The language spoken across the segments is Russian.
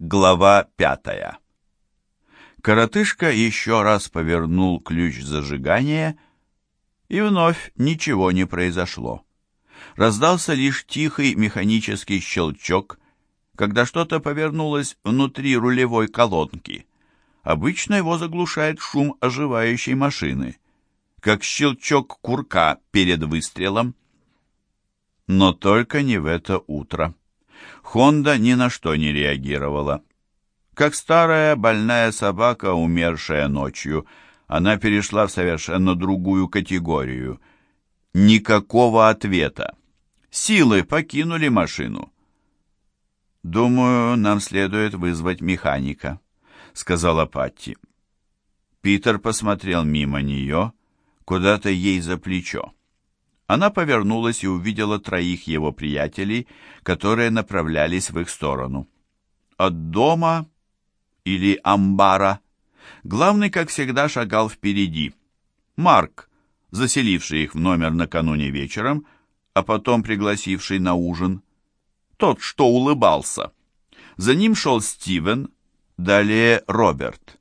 Глава пятая. Коротышка еще раз повернул ключ зажигания, и вновь ничего не произошло. Раздался лишь тихий механический щелчок, когда что-то повернулось внутри рулевой колонки. Обычно его заглушает шум оживающей машины, как щелчок курка перед выстрелом. Но только не в это утро. Хонда ни на что не реагировала. Как старая больная собака, умершая ночью, она перешла в совершенно другую категорию. Никакого ответа. Силы покинули машину. «Думаю, нам следует вызвать механика», — сказала Патти. Питер посмотрел мимо нее, куда-то ей за плечо. Она повернулась и увидела троих его приятелей, которые направлялись в их сторону. От дома или амбара главный, как всегда, шагал впереди. Марк, заселивший их в номер накануне вечером, а потом пригласивший на ужин. Тот, что улыбался. За ним шел Стивен, далее Роберт.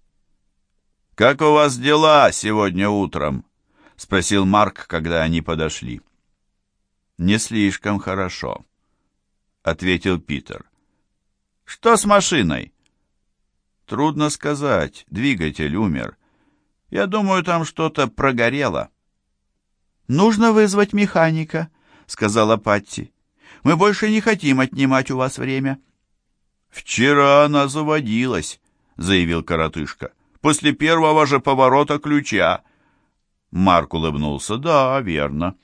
«Как у вас дела сегодня утром?» — спросил Марк, когда они подошли. «Не слишком хорошо», — ответил Питер. «Что с машиной?» «Трудно сказать. Двигатель умер. Я думаю, там что-то прогорело». «Нужно вызвать механика», — сказала Патти. «Мы больше не хотим отнимать у вас время». «Вчера она заводилась», — заявил коротышка. «После первого же поворота ключа. Марк улыбнулся. «Да, верно.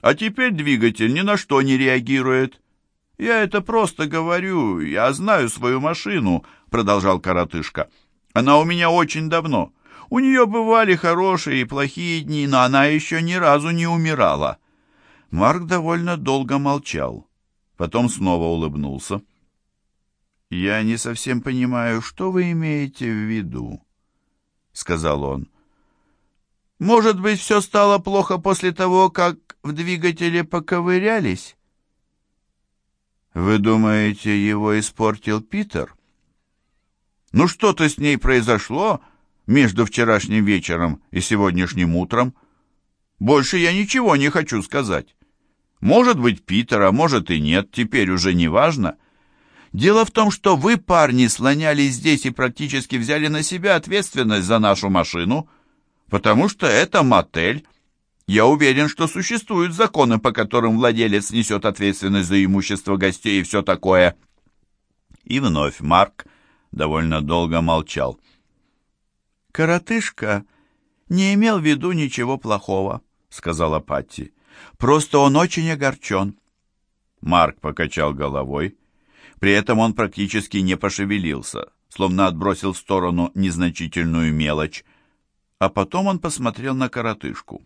А теперь двигатель ни на что не реагирует». «Я это просто говорю, я знаю свою машину», — продолжал коротышка. «Она у меня очень давно. У нее бывали хорошие и плохие дни, но она еще ни разу не умирала». Марк довольно долго молчал. Потом снова улыбнулся. «Я не совсем понимаю, что вы имеете в виду», — сказал он. Может быть, все стало плохо после того, как в двигателе поковырялись? Вы думаете, его испортил Питер? Ну что-то с ней произошло между вчерашним вечером и сегодняшним утром. Больше я ничего не хочу сказать. Может быть, Питер, а может и нет, теперь уже не важно. Дело в том, что вы, парни, слонялись здесь и практически взяли на себя ответственность за нашу машину — потому что это мотель. Я уверен, что существуют законы, по которым владелец несет ответственность за имущество гостей и все такое». И вновь Марк довольно долго молчал. «Коротышка не имел в виду ничего плохого», — сказала Патти. «Просто он очень огорчен». Марк покачал головой. При этом он практически не пошевелился, словно отбросил в сторону незначительную мелочь а потом он посмотрел на коротышку.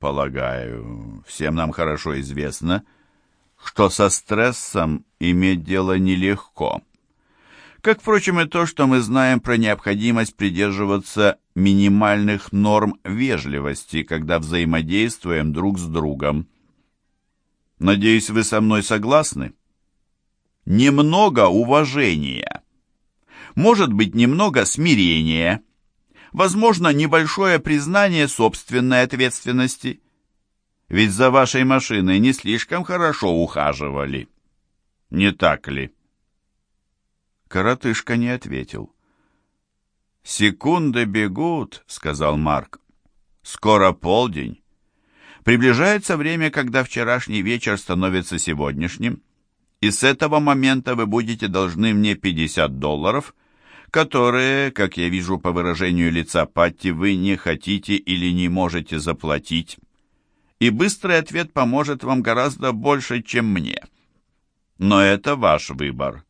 «Полагаю, всем нам хорошо известно, что со стрессом иметь дело нелегко. Как, впрочем, и то, что мы знаем про необходимость придерживаться минимальных норм вежливости, когда взаимодействуем друг с другом. Надеюсь, вы со мной согласны? Немного уважения. Может быть, немного смирения» возможно, небольшое признание собственной ответственности. Ведь за вашей машиной не слишком хорошо ухаживали. Не так ли? Коротышка не ответил. «Секунды бегут», — сказал Марк. «Скоро полдень. Приближается время, когда вчерашний вечер становится сегодняшним, и с этого момента вы будете должны мне 50 долларов — которые, как я вижу по выражению лица Патти, вы не хотите или не можете заплатить. И быстрый ответ поможет вам гораздо больше, чем мне. Но это ваш выбор.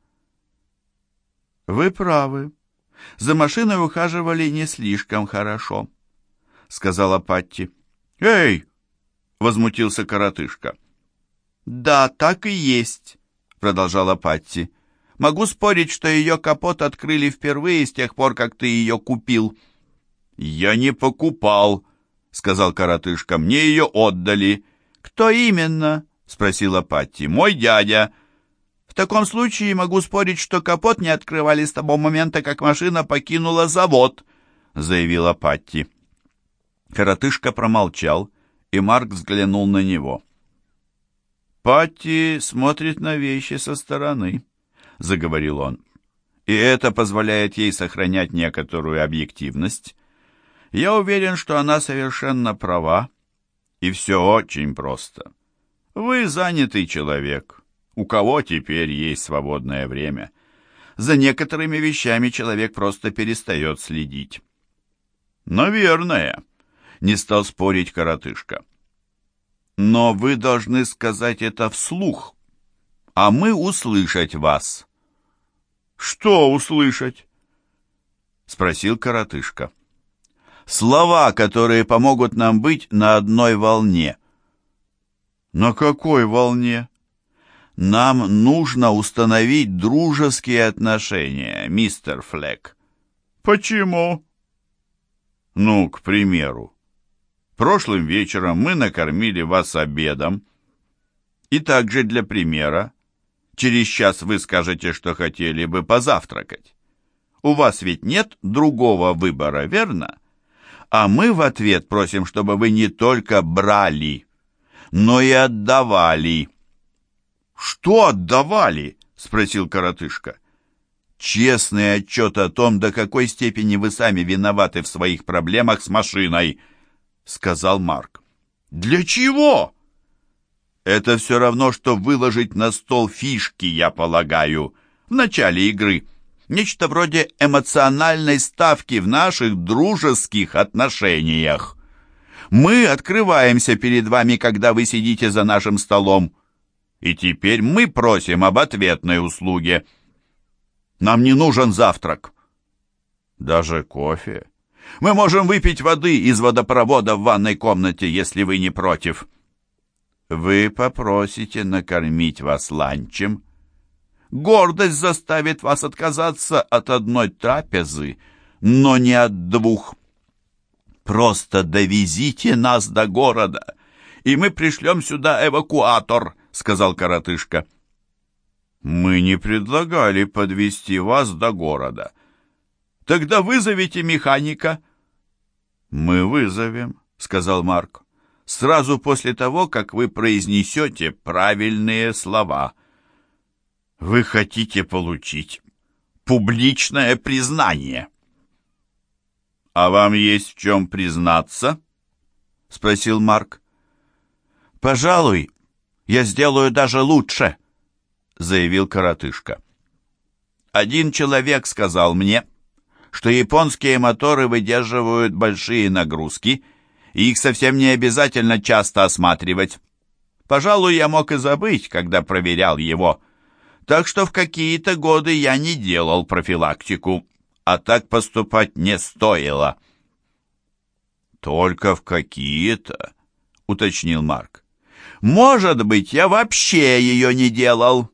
Вы правы. За машиной ухаживали не слишком хорошо, сказала Патти. Эй! возмутился коротышка. Да, так и есть, продолжала Патти. Могу спорить, что ее капот открыли впервые с тех пор, как ты ее купил». «Я не покупал», — сказал коротышка. «Мне ее отдали». «Кто именно?» — спросила Патти. «Мой дядя». «В таком случае могу спорить, что капот не открывали с того момента, как машина покинула завод», — заявила Патти. Коротышка промолчал, и Марк взглянул на него. «Патти смотрит на вещи со стороны», — заговорил он. «И это позволяет ей сохранять некоторую объективность. Я уверен, что она совершенно права, и все очень просто. Вы занятый человек. У кого теперь есть свободное время? За некоторыми вещами человек просто перестает следить». «Наверное», — не стал спорить коротышка. «Но вы должны сказать это вслух, а мы услышать вас». «Что услышать?» — спросил коротышка. «Слова, которые помогут нам быть на одной волне». «На какой волне?» «Нам нужно установить дружеские отношения, мистер Флек». «Почему?» «Ну, к примеру, прошлым вечером мы накормили вас обедом, и также для примера Через час вы скажете, что хотели бы позавтракать. У вас ведь нет другого выбора, верно? А мы в ответ просим, чтобы вы не только брали, но и отдавали. Что отдавали? спросил коротышка. Честный отчет о том, до какой степени вы сами виноваты в своих проблемах с машиной, сказал Марк. Для чего? Это все равно, что выложить на стол фишки, я полагаю, в начале игры. Нечто вроде эмоциональной ставки в наших дружеских отношениях. Мы открываемся перед вами, когда вы сидите за нашим столом. И теперь мы просим об ответной услуге. Нам не нужен завтрак. Даже кофе. Мы можем выпить воды из водопровода в ванной комнате, если вы не против. Вы попросите накормить вас ланчем. Гордость заставит вас отказаться от одной трапезы, но не от двух. Просто довезите нас до города, и мы пришлем сюда эвакуатор, сказал коротышка. Мы не предлагали подвести вас до города. Тогда вызовите механика. Мы вызовем, сказал Марк сразу после того, как вы произнесете правильные слова. Вы хотите получить публичное признание. «А вам есть в чем признаться?» — спросил Марк. «Пожалуй, я сделаю даже лучше», — заявил коротышка. «Один человек сказал мне, что японские моторы выдерживают большие нагрузки — и их совсем не обязательно часто осматривать. Пожалуй, я мог и забыть, когда проверял его. Так что в какие-то годы я не делал профилактику, а так поступать не стоило. «Только в какие-то», — уточнил Марк. «Может быть, я вообще ее не делал.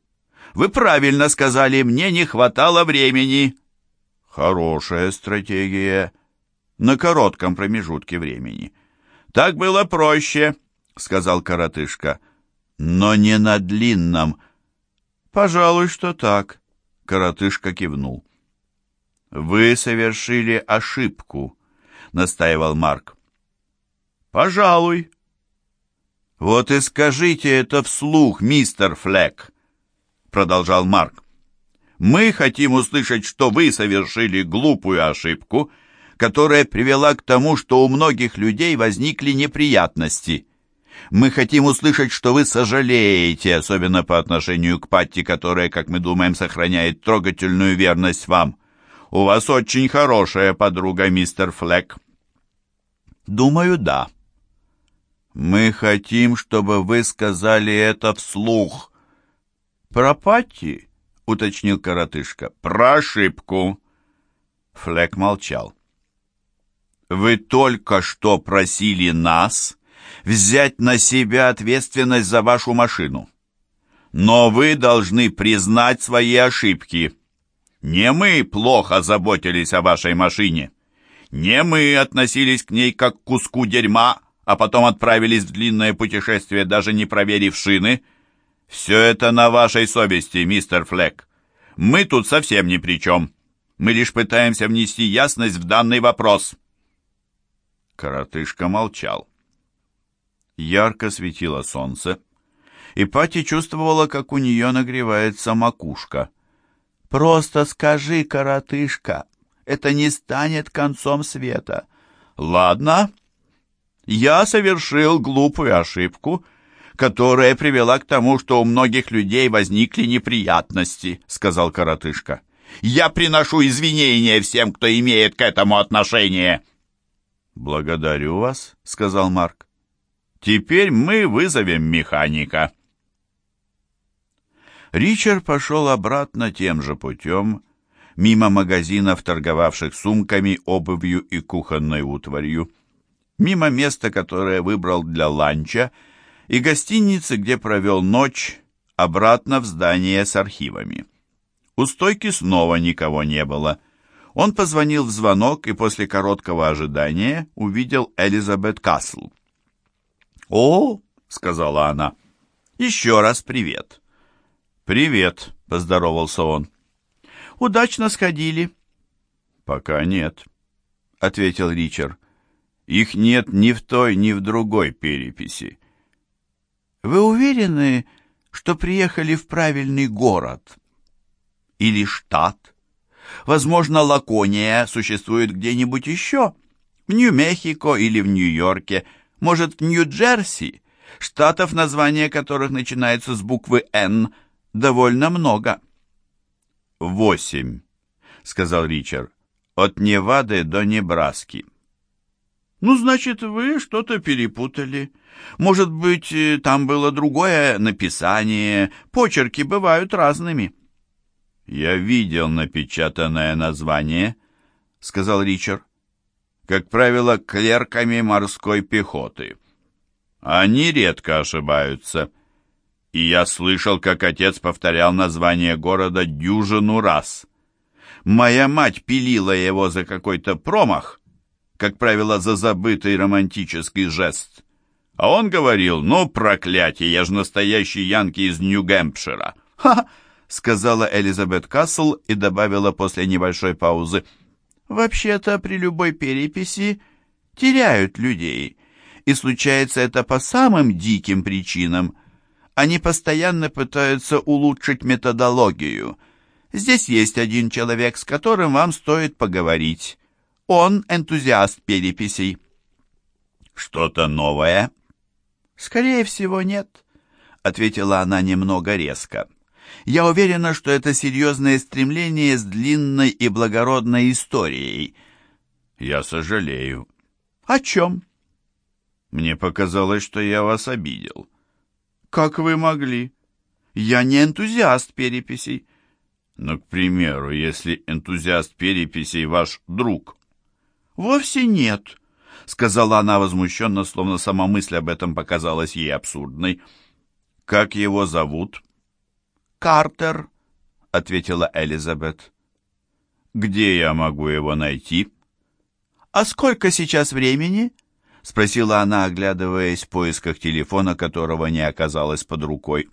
Вы правильно сказали, мне не хватало времени». «Хорошая стратегия на коротком промежутке времени». «Так было проще», — сказал коротышка. «Но не на длинном». «Пожалуй, что так», — коротышка кивнул. «Вы совершили ошибку», — настаивал Марк. «Пожалуй». «Вот и скажите это вслух, мистер Флэк», — продолжал Марк. «Мы хотим услышать, что вы совершили глупую ошибку которая привела к тому, что у многих людей возникли неприятности. Мы хотим услышать, что вы сожалеете, особенно по отношению к Патти, которая, как мы думаем, сохраняет трогательную верность вам. У вас очень хорошая подруга, мистер Флэк. Думаю, да. Мы хотим, чтобы вы сказали это вслух. Про Патти? уточнил коротышка. Про ошибку. Флэк молчал. Вы только что просили нас взять на себя ответственность за вашу машину. Но вы должны признать свои ошибки. Не мы плохо заботились о вашей машине. Не мы относились к ней как к куску дерьма, а потом отправились в длинное путешествие, даже не проверив шины. «Все это на вашей совести, мистер Флэк. Мы тут совсем ни при чем. Мы лишь пытаемся внести ясность в данный вопрос». Коротышка молчал. Ярко светило солнце, и Пати чувствовала, как у нее нагревается макушка. «Просто скажи, коротышка, это не станет концом света». «Ладно, я совершил глупую ошибку, которая привела к тому, что у многих людей возникли неприятности», — сказал коротышка. «Я приношу извинения всем, кто имеет к этому отношение». «Благодарю вас», — сказал Марк. «Теперь мы вызовем механика». Ричард пошел обратно тем же путем, мимо магазинов, торговавших сумками, обувью и кухонной утварью, мимо места, которое выбрал для ланча, и гостиницы, где провел ночь, обратно в здание с архивами. У стойки снова никого не было. Он позвонил в звонок и после короткого ожидания увидел Элизабет Касл. «О!» — сказала она. «Еще раз привет!» «Привет», — поздоровался он. «Удачно сходили». «Пока нет», — ответил Ричард. «Их нет ни в той, ни в другой переписи». «Вы уверены, что приехали в правильный город? Или штат? Возможно, Лакония существует где-нибудь еще? В Нью-Мехико или в Нью-Йорке? Может, в Нью-Джерси?» штатов, названия которых начинается с буквы «Н», довольно много». «Восемь», — сказал Ричард, — «от Невады до Небраски». «Ну, значит, вы что-то перепутали. Может быть, э, там было другое написание. Почерки бывают разными». «Я видел напечатанное название», — сказал Ричард. «Как правило, клерками морской пехоты. Они редко ошибаются» и я слышал, как отец повторял название города дюжину раз. Моя мать пилила его за какой-то промах, как правило, за забытый романтический жест. А он говорил, ну, проклятие, я же настоящий янки из Нью-Гэмпшира. «Ха!» — сказала Элизабет Касл и добавила после небольшой паузы. «Вообще-то при любой переписи теряют людей, и случается это по самым диким причинам — они постоянно пытаются улучшить методологию. Здесь есть один человек, с которым вам стоит поговорить. Он энтузиаст переписей. Что-то новое? Скорее всего, нет, ответила она немного резко. Я уверена, что это серьезное стремление с длинной и благородной историей. Я сожалею. О чем? Мне показалось, что я вас обидел. Как вы могли? Я не энтузиаст переписей. Но, к примеру, если энтузиаст переписей ваш друг. Вовсе нет, сказала она возмущенно, словно сама мысль об этом показалась ей абсурдной. Как его зовут? Картер, ответила Элизабет. Где я могу его найти? А сколько сейчас времени? — спросила она, оглядываясь в поисках телефона, которого не оказалось под рукой.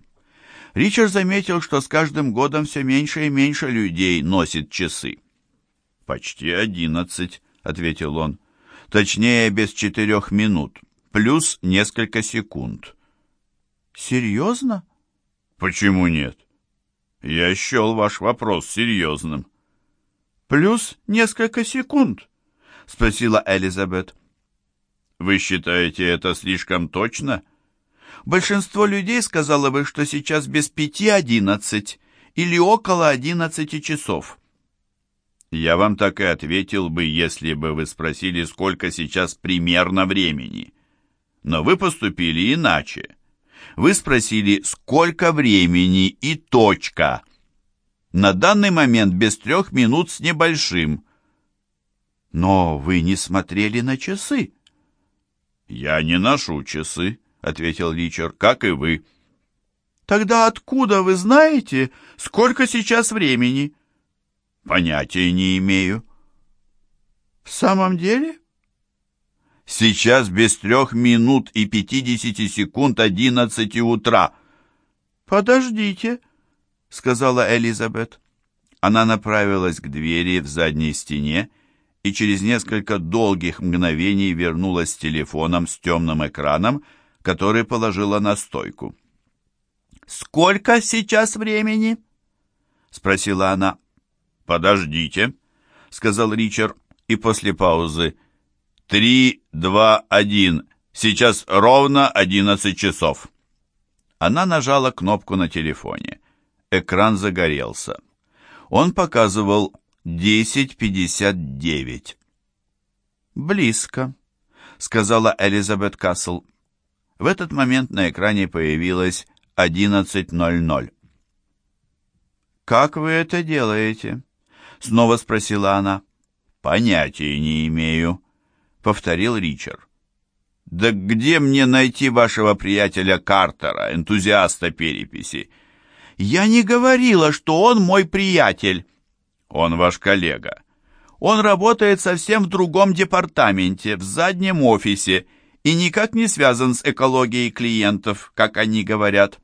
Ричард заметил, что с каждым годом все меньше и меньше людей носит часы. «Почти одиннадцать», — ответил он. «Точнее, без четырех минут, плюс несколько секунд». «Серьезно?» «Почему нет?» «Я счел ваш вопрос серьезным». «Плюс несколько секунд?» — спросила Элизабет. Вы считаете это слишком точно? Большинство людей сказало бы, что сейчас без пяти одиннадцать или около одиннадцати часов. Я вам так и ответил бы, если бы вы спросили, сколько сейчас примерно времени. Но вы поступили иначе. Вы спросили, сколько времени и точка. На данный момент без трех минут с небольшим. Но вы не смотрели на часы. «Я не ношу часы», — ответил Ричард, — «как и вы». «Тогда откуда вы знаете, сколько сейчас времени?» «Понятия не имею». «В самом деле?» «Сейчас без трех минут и пятидесяти секунд одиннадцати утра». «Подождите», — сказала Элизабет. Она направилась к двери в задней стене и через несколько долгих мгновений вернулась с телефоном с темным экраном, который положила на стойку. «Сколько сейчас времени?» — спросила она. «Подождите», — сказал Ричард, и после паузы. «Три, два, один. Сейчас ровно одиннадцать часов». Она нажала кнопку на телефоне. Экран загорелся. Он показывал 10.59. «Близко», — сказала Элизабет Кассел. В этот момент на экране появилось 11.00. «Как вы это делаете?» — снова спросила она. «Понятия не имею», — повторил Ричард. «Да где мне найти вашего приятеля Картера, энтузиаста переписи?» «Я не говорила, что он мой приятель». «Он ваш коллега». «Он работает совсем в другом департаменте, в заднем офисе, и никак не связан с экологией клиентов, как они говорят».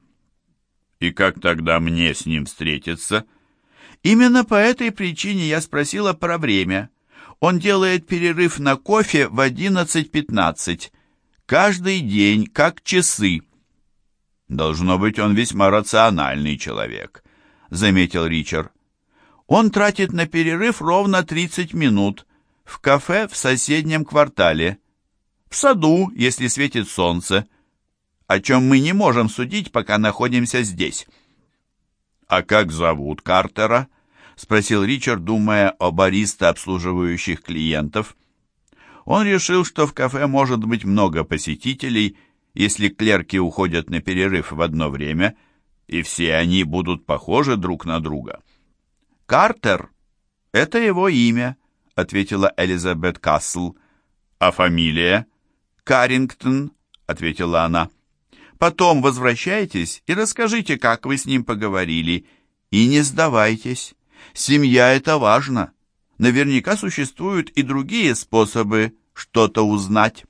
«И как тогда мне с ним встретиться?» «Именно по этой причине я спросила про время. Он делает перерыв на кофе в 11.15. Каждый день, как часы». «Должно быть, он весьма рациональный человек», — заметил Ричард. «Он тратит на перерыв ровно 30 минут в кафе в соседнем квартале, в саду, если светит солнце, о чем мы не можем судить, пока находимся здесь». «А как зовут Картера?» — спросил Ричард, думая о бариста, обслуживающих клиентов. Он решил, что в кафе может быть много посетителей, если клерки уходят на перерыв в одно время, и все они будут похожи друг на друга. «Картер — это его имя», — ответила Элизабет Кассел. «А фамилия?» «Каррингтон», — ответила она. «Потом возвращайтесь и расскажите, как вы с ним поговорили, и не сдавайтесь». Семья — это важно. Наверняка существуют и другие способы что-то узнать.